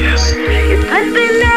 Yes.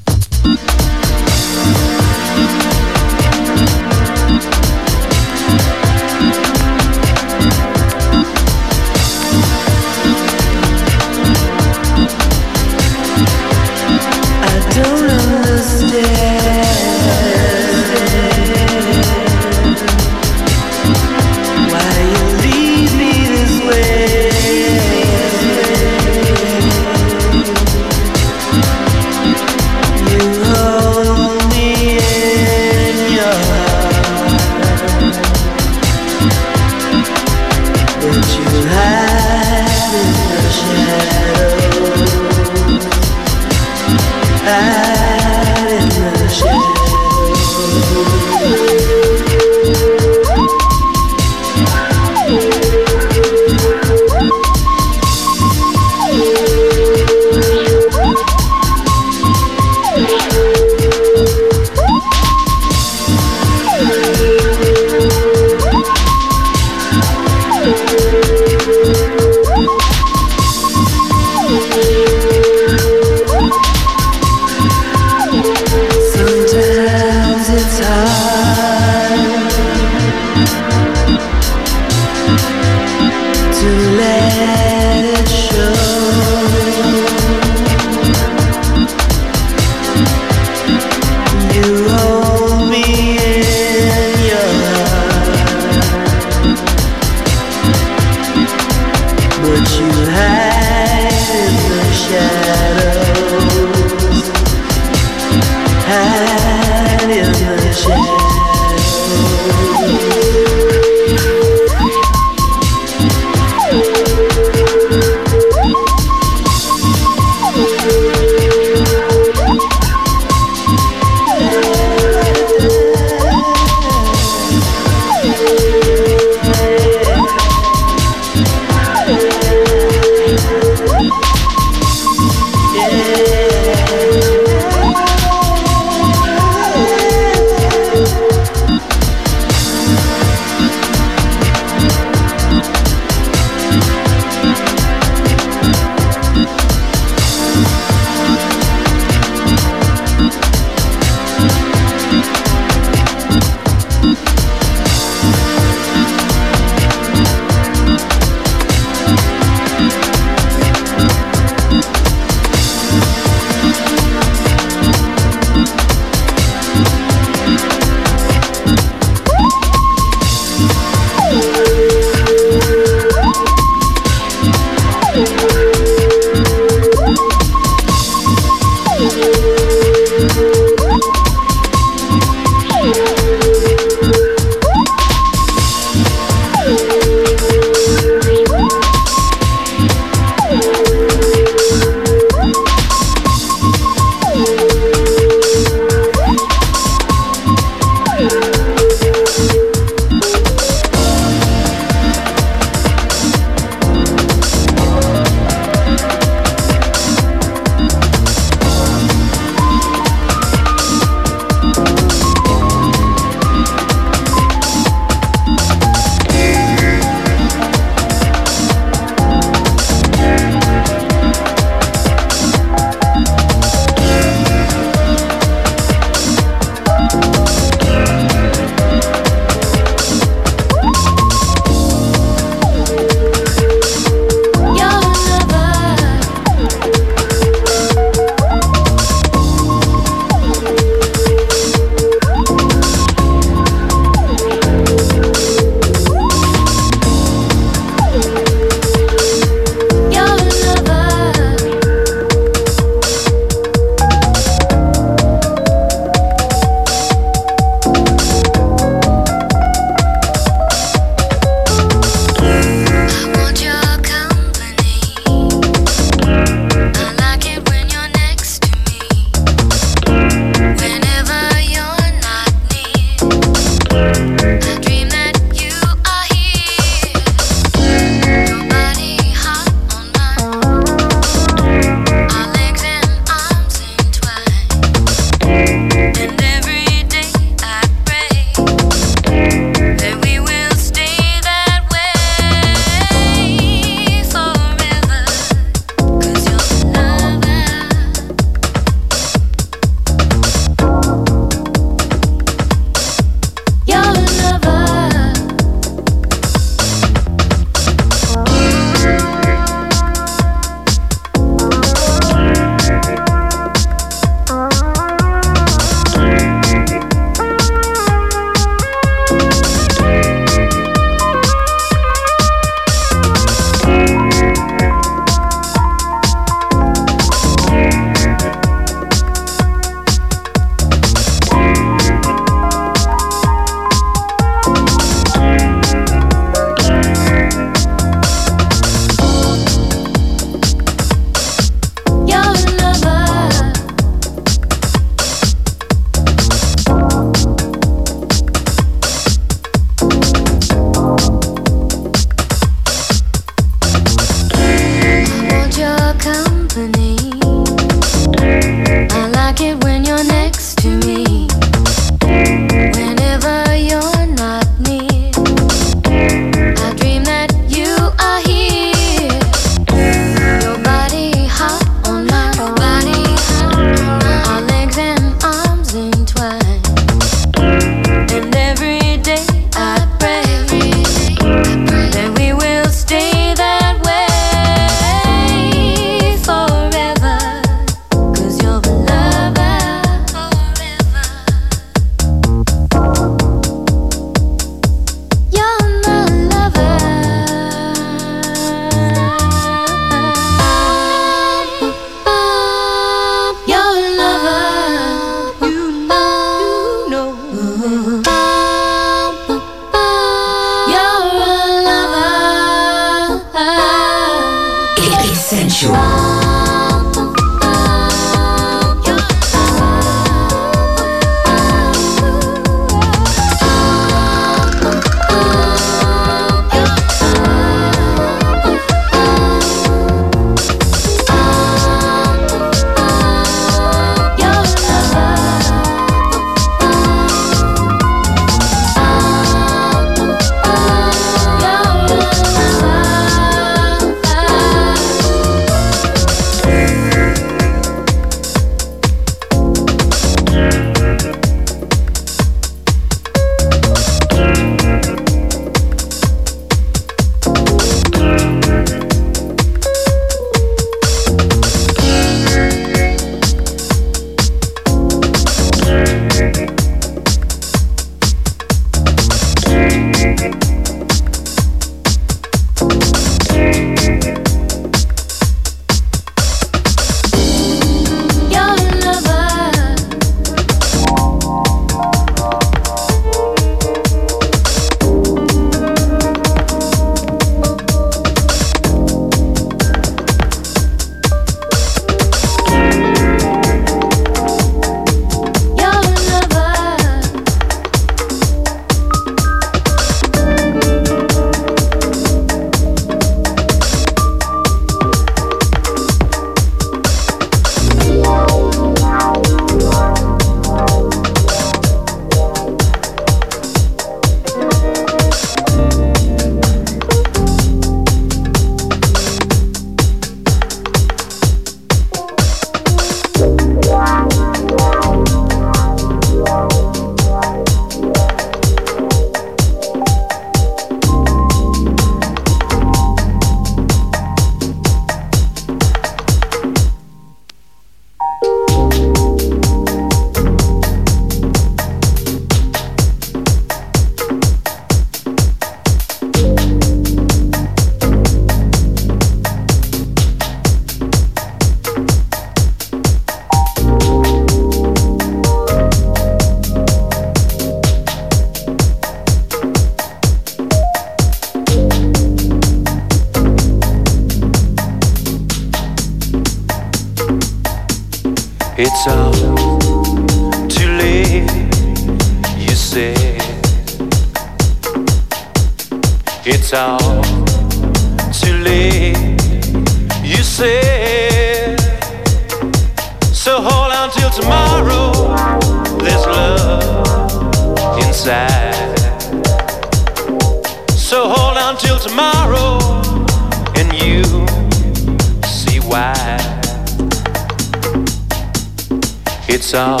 out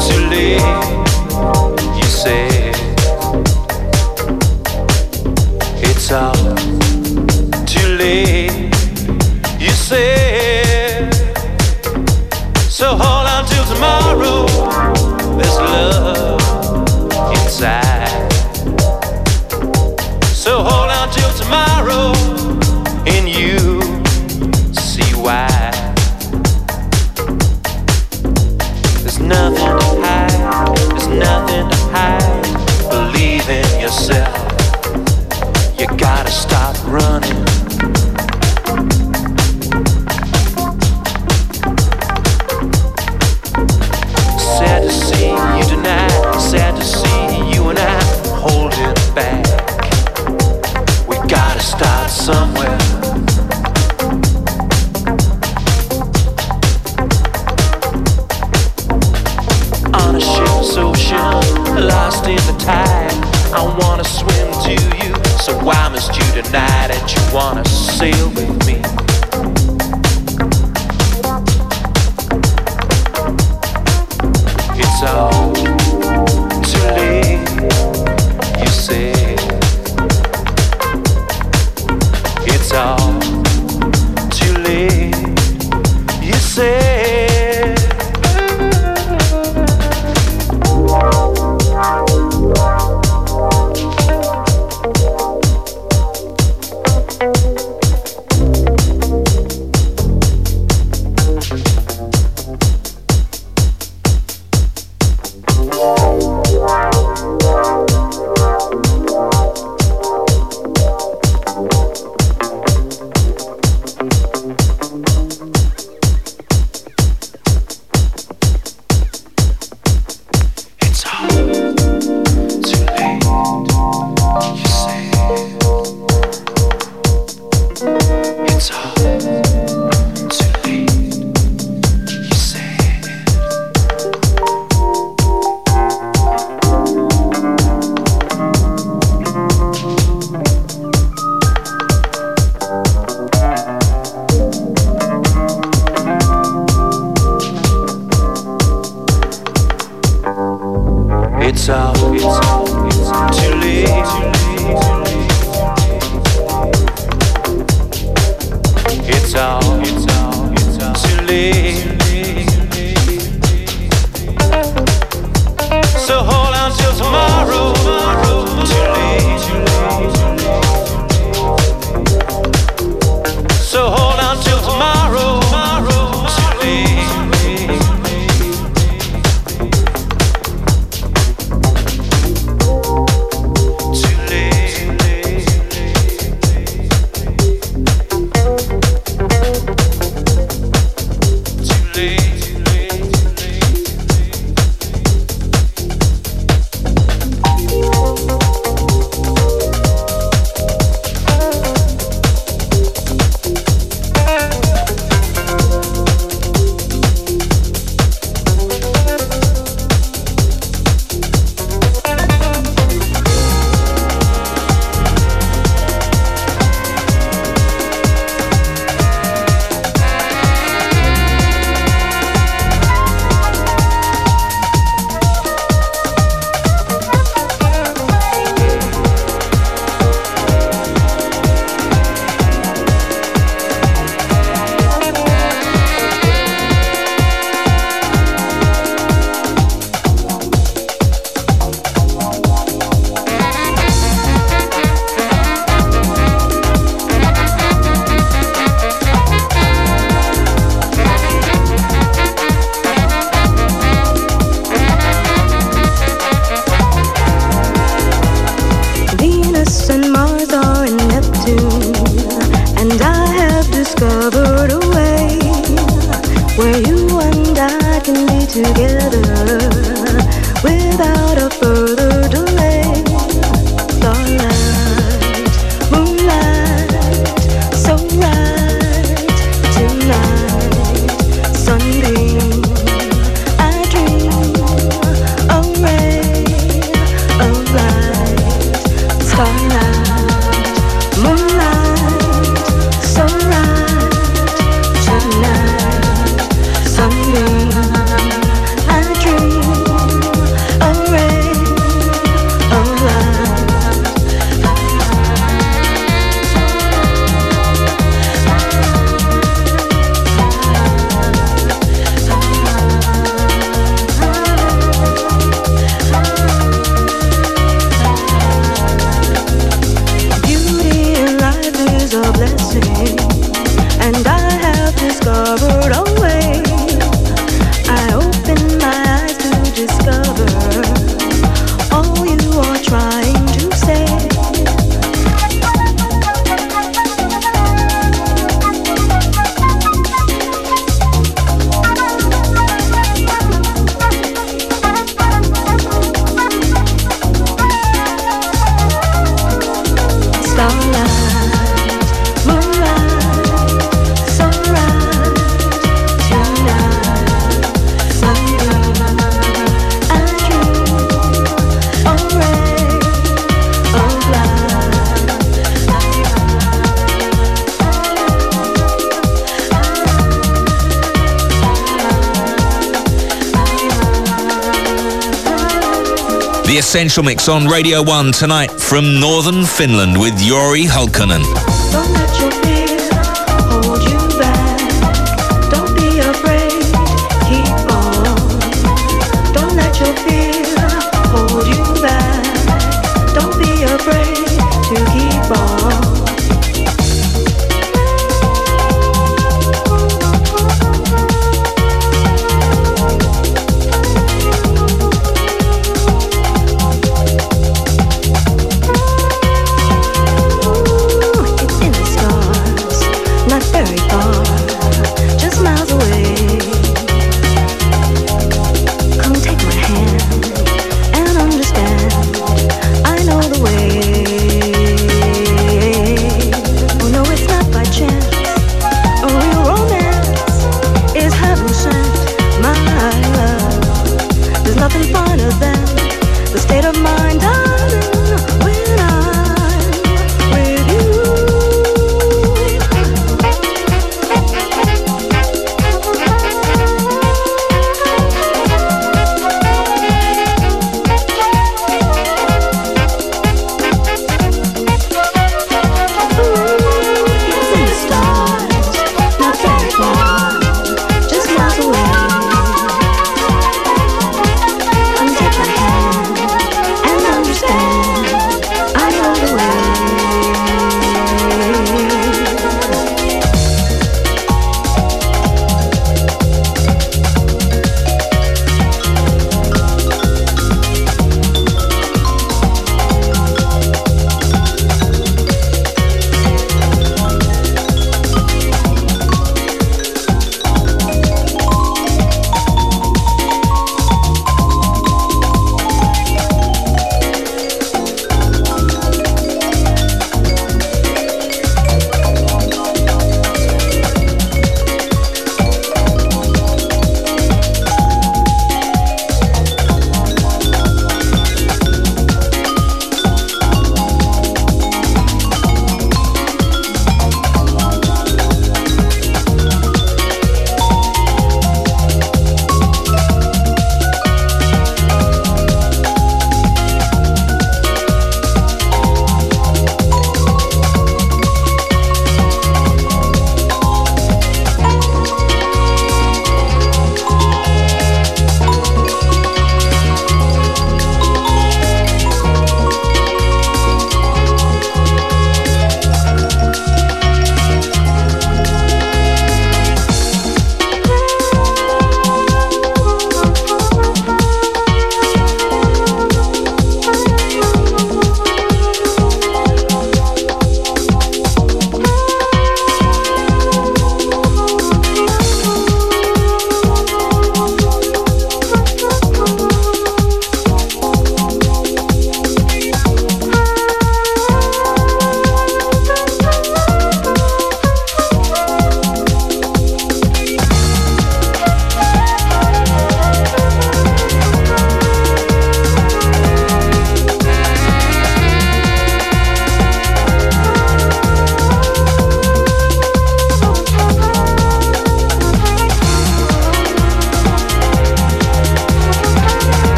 to leave, you say it's out to leave. Essential Mix on Radio 1 tonight from Northern Finland with Jori Hulkkonen.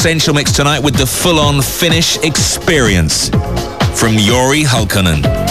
Essential Mix tonight with the full-on Finnish experience from Jori Hulkkonen.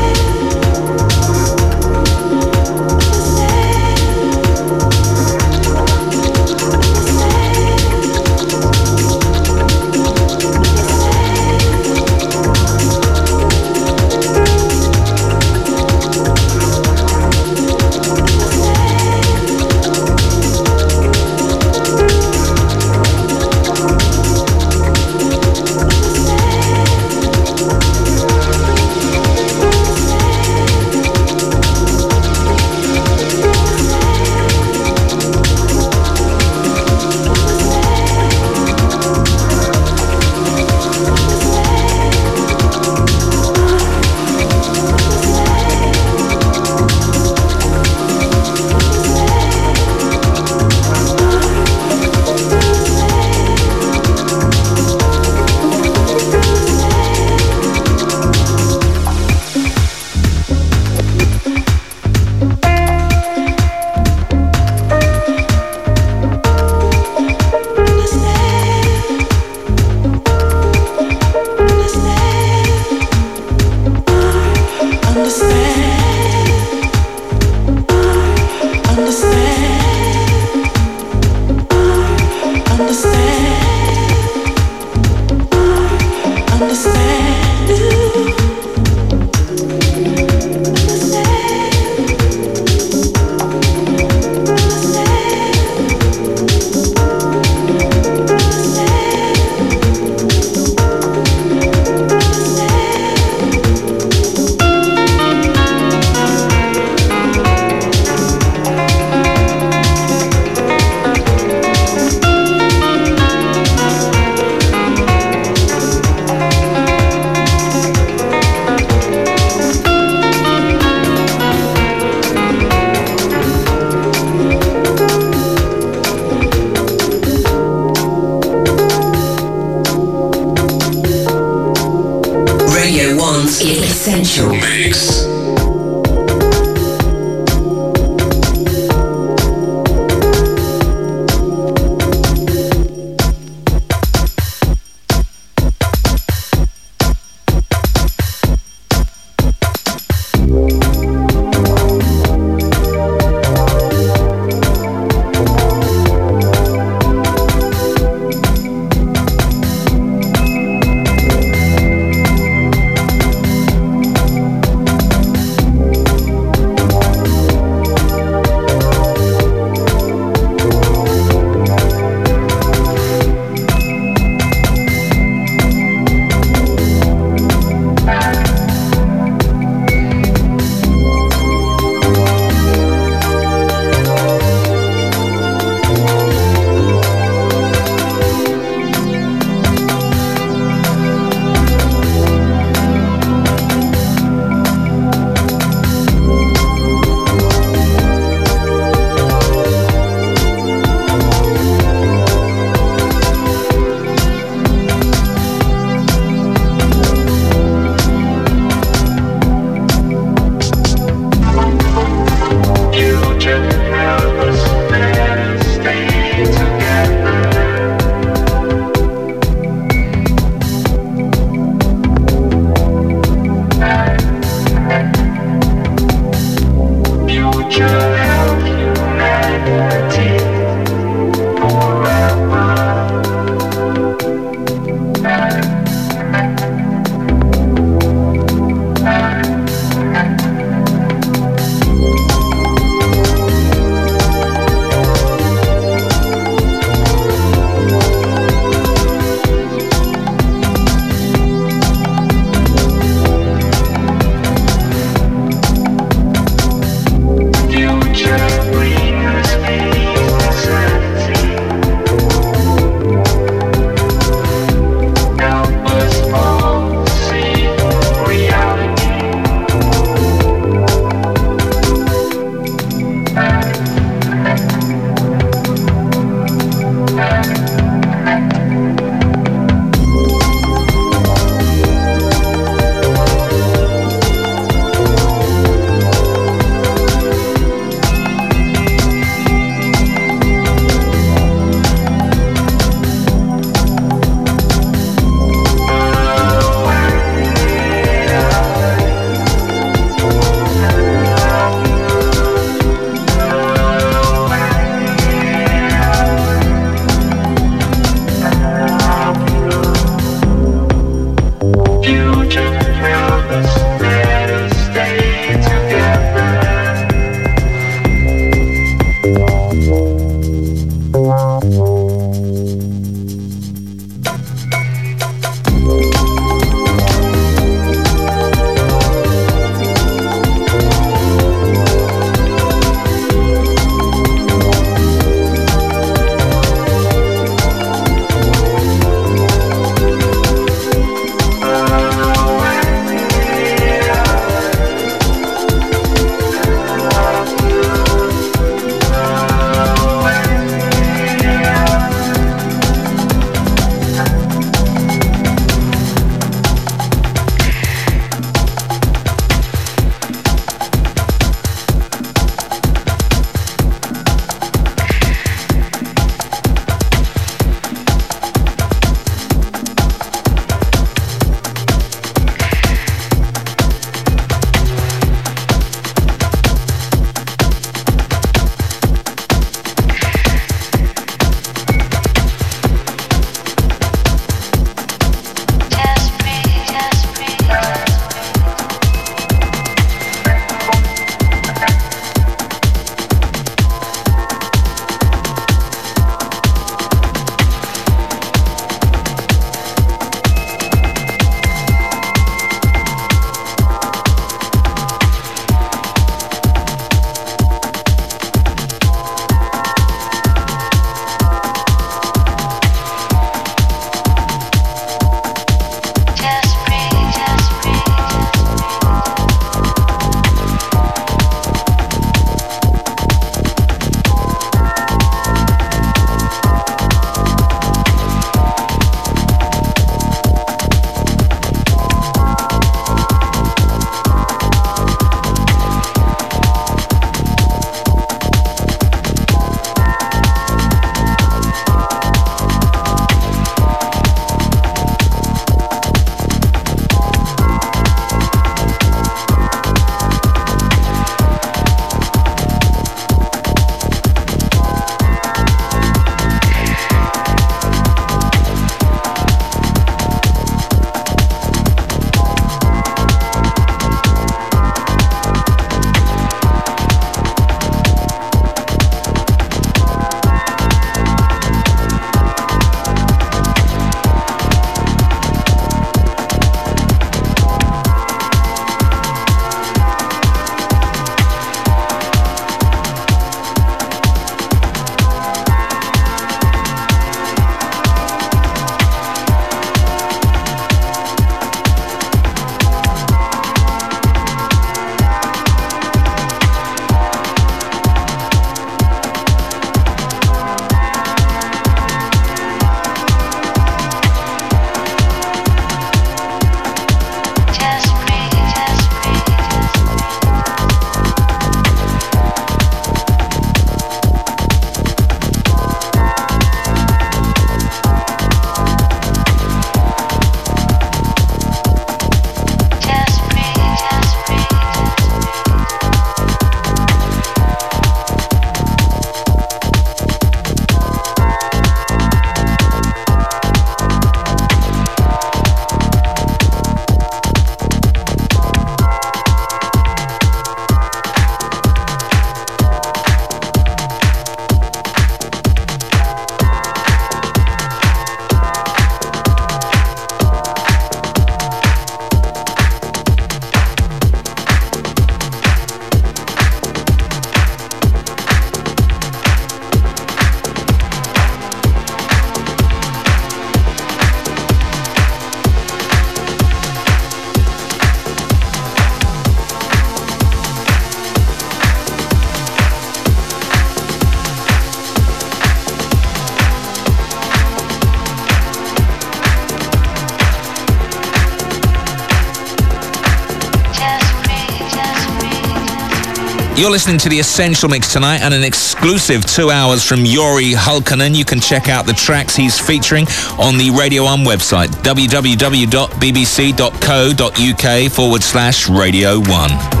You're listening to the Essential Mix tonight and an exclusive two hours from Jori Hulkkonen. You can check out the tracks he's featuring on the Radio 1 website, www.bbc.co.uk forward slash Radio 1.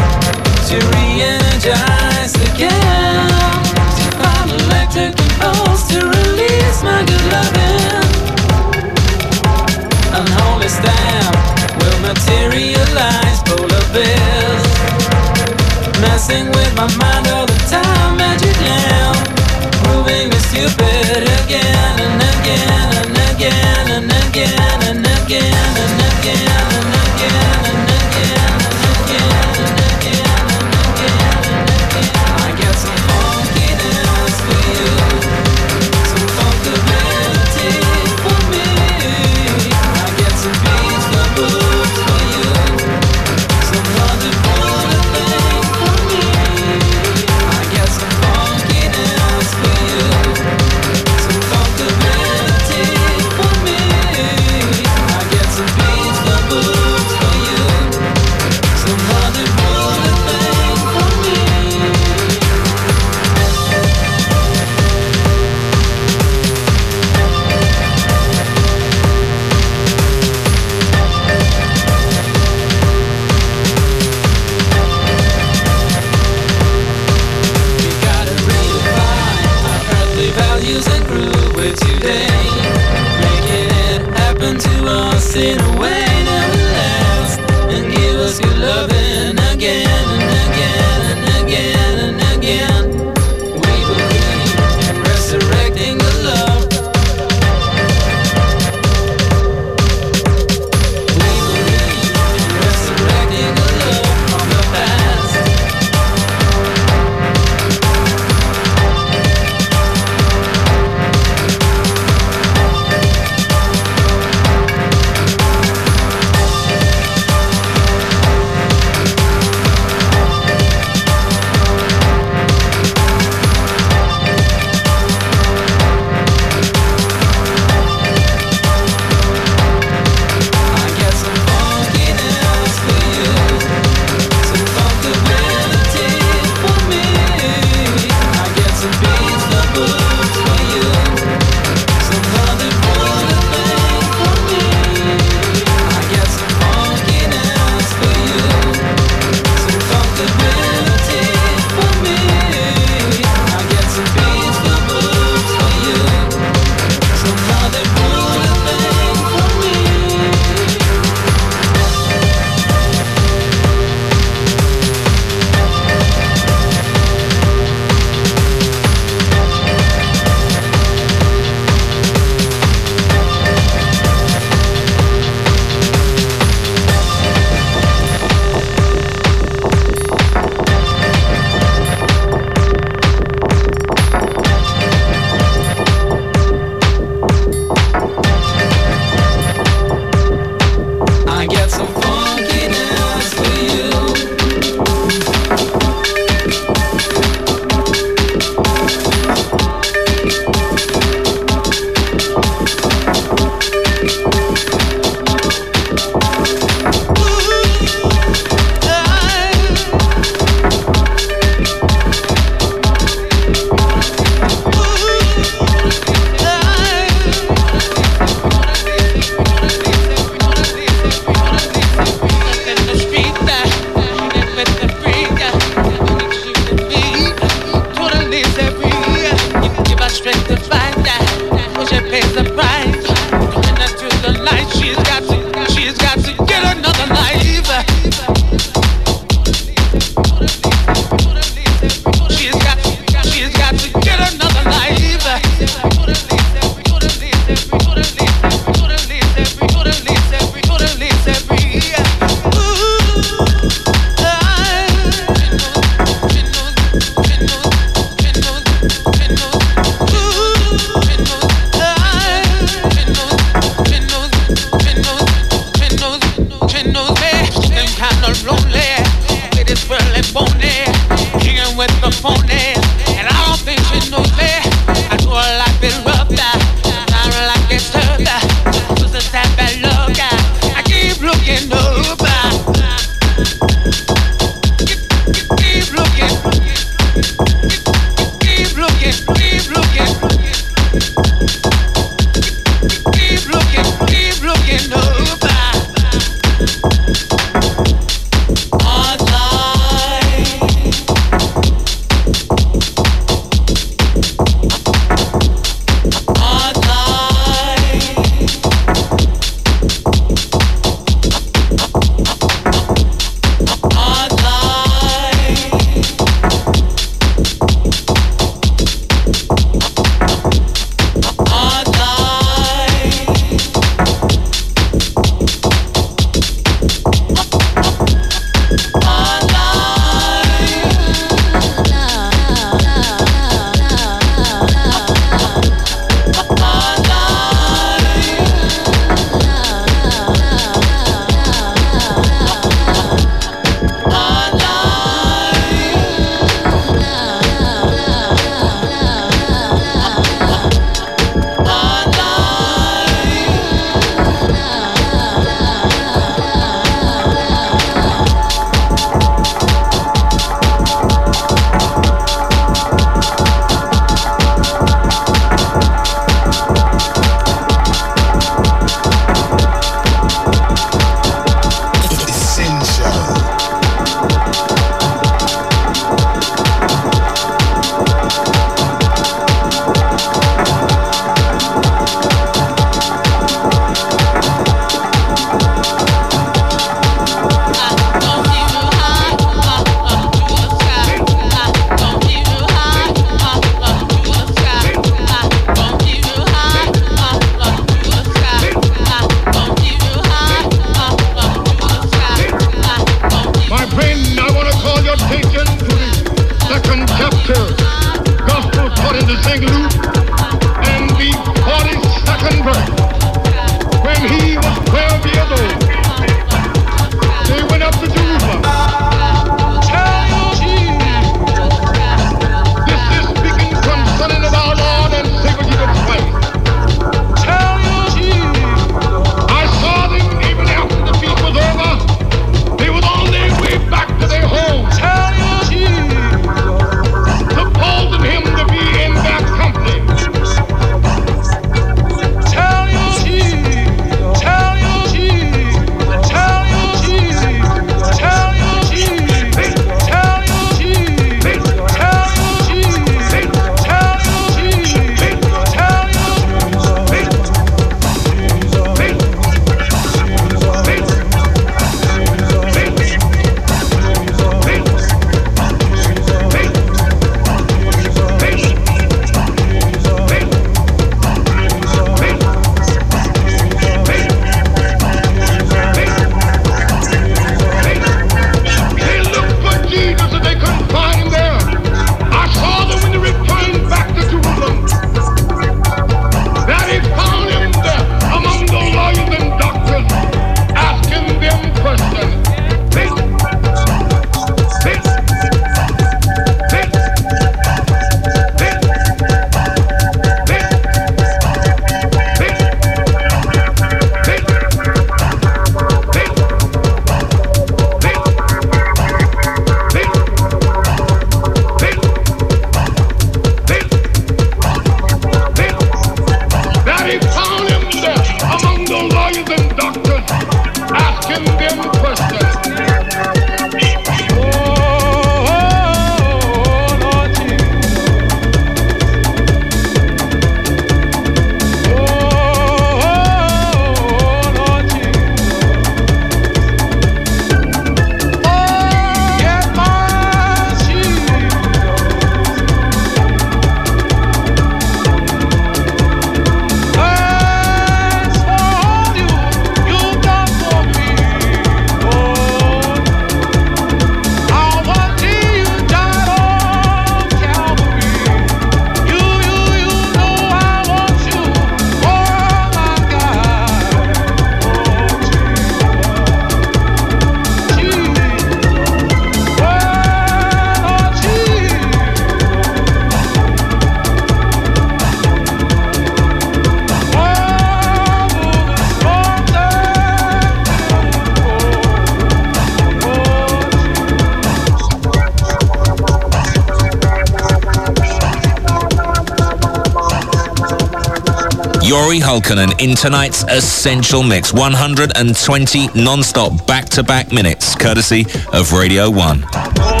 Jori Hulkkonen in tonight's Essential Mix. 120 non-stop back-to-back minutes, courtesy of Radio 1.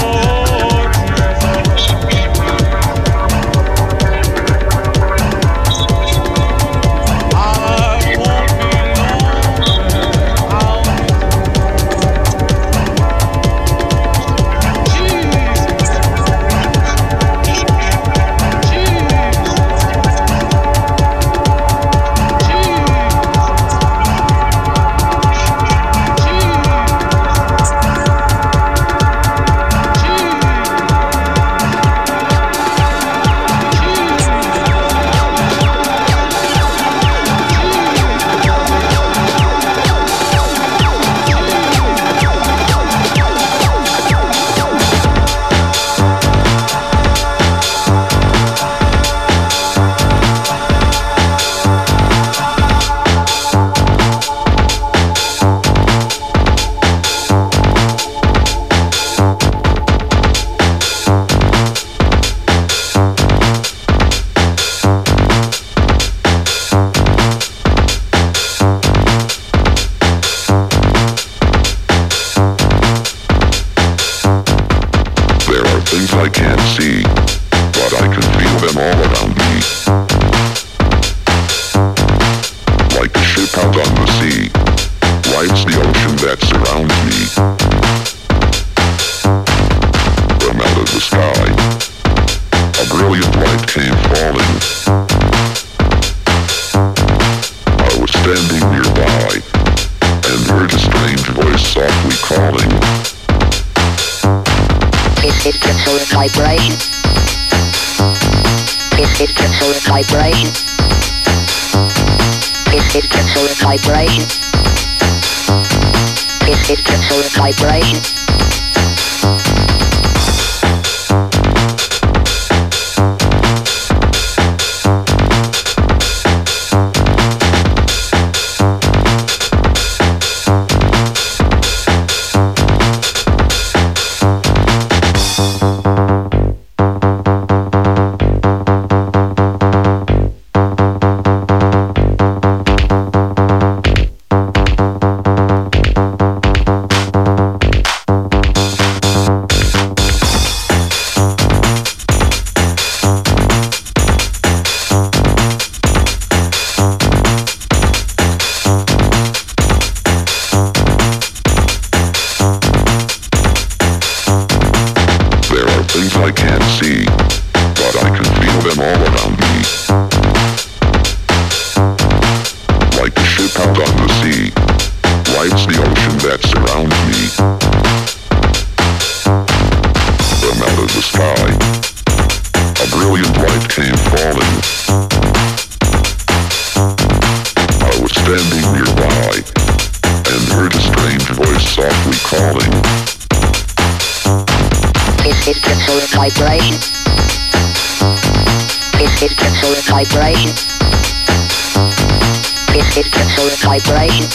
This is tensoric vibration.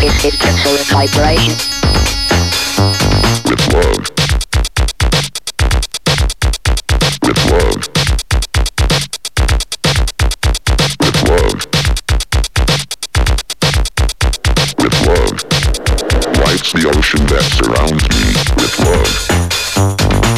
This is tensoric vibration. With love. With love. With love. With love. Lights the ocean that surrounds me with love.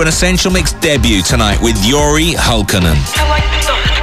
An Essential Mix debut tonight with Jori Hulkkonen.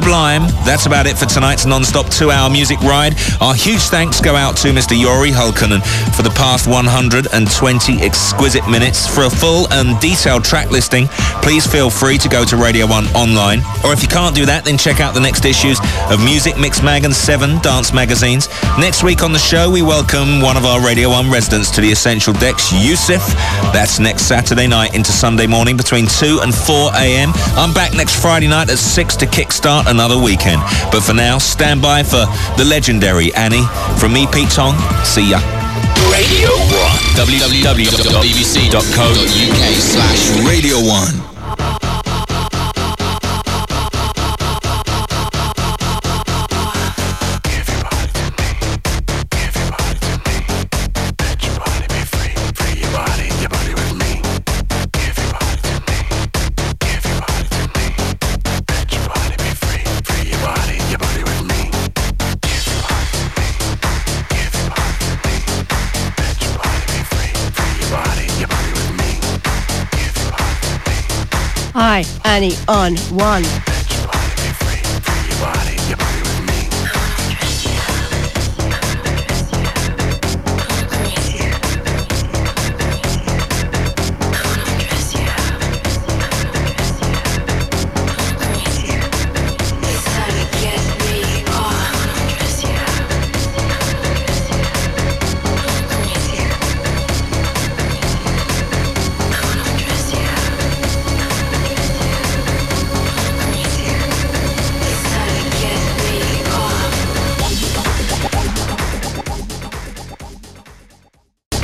Sublime. That's about it for tonight's non-stop two-hour music ride. Our huge thanks go out to Mr. Jori Hulkkonen for the past 120 exquisite minutes. For a full and detailed track listing, please feel free to go to Radio 1 online. Or if you can't do that, then check out the next issues of Music Mixmag and 7 dance magazines. Next week on the show, we welcome one of our Radio 1 residents to the Essential Decks, Yousef. That's next Saturday night into Sunday morning between 2 and 4 a.m. I'm back next Friday night at 6 to kickstart another weekend. But for now, stand by for the legendary Annie. From me, Pete Tong, see ya. Radio 1. www.bbc.co.uk slash Radio 1. On one.